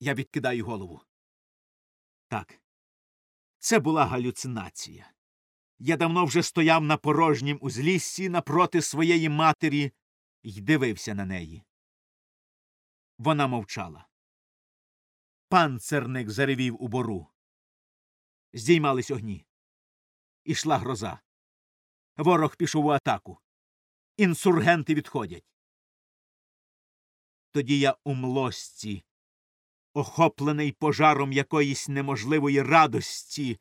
Я відкидаю голову. Так. Це була галюцинація. Я давно вже стояв на порожнім узліссі напроти своєї матері і дивився на неї. Вона мовчала. Панцерник заревів у бору. Здіймались огні. Ішла гроза. Ворог пішов у атаку. Інсургенти відходять. Тоді я у млості, охоплений пожаром якоїсь неможливої радості,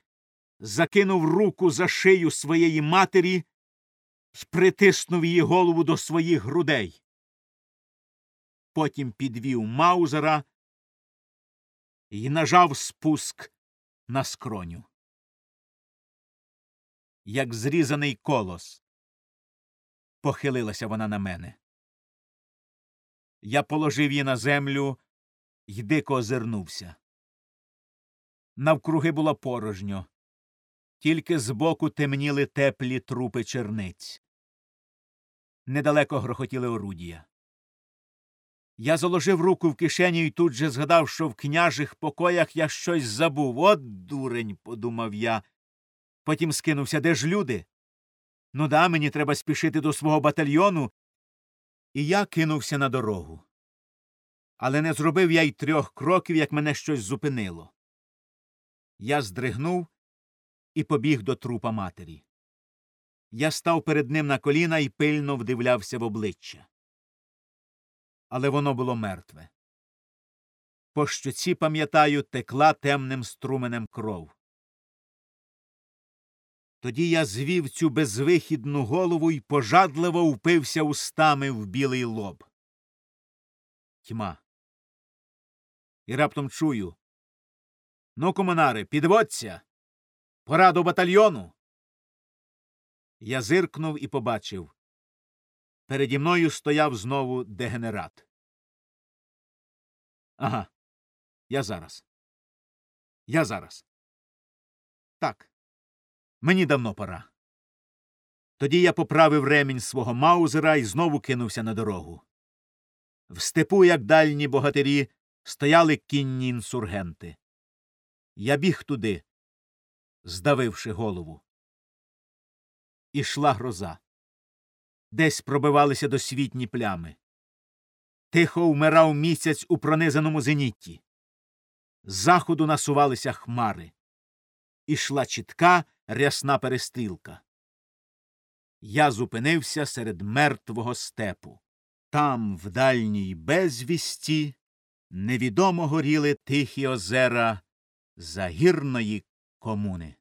закинув руку за шию своєї матері і притиснув її голову до своїх грудей. Потім підвів Маузера і нажав спуск на скроню. Як зрізаний колос, похилилася вона на мене. Я положив її на землю й дико озирнувся. Навкруги було порожньо, тільки збоку темніли теплі трупи черниць. Недалеко грохотіли орудія. Я заложив руку в кишеню і тут же згадав, що в княжих покоях я щось забув. От дурень, подумав я. Потім скинувся, де ж люди? Ну да, мені треба спішити до свого батальйону. І я кинувся на дорогу. Але не зробив я й трьох кроків, як мене щось зупинило. Я здригнув і побіг до трупа матері. Я став перед ним на коліна і пильно вдивлявся в обличчя. Але воно було мертве. По щоці, пам'ятаю, текла темним струменем кров. Тоді я звів цю безвихідну голову і пожадливо впився устами в білий лоб. Тьма. І раптом чую. Ну, комунари, підводься. Пора до батальйону. Я зиркнув і побачив. Переді мною стояв знову дегенерат. Ага. Я зараз. Я зараз. Так. Мені давно пора. Тоді я поправив ремінь свого маузера і знову кинувся на дорогу. В степу, як дальні богатирі, стояли кінні інсургенти. Я біг туди, здавивши голову. Ішла гроза. Десь пробивалися досвітні плями. Тихо вмирав місяць у пронизаному зенітті. З заходу насувалися хмари. Ішла чітка рясна перестрілка. Я зупинився серед мертвого степу. Там, в дальній безвісті, невідомо горіли тихі озера загірної комуни.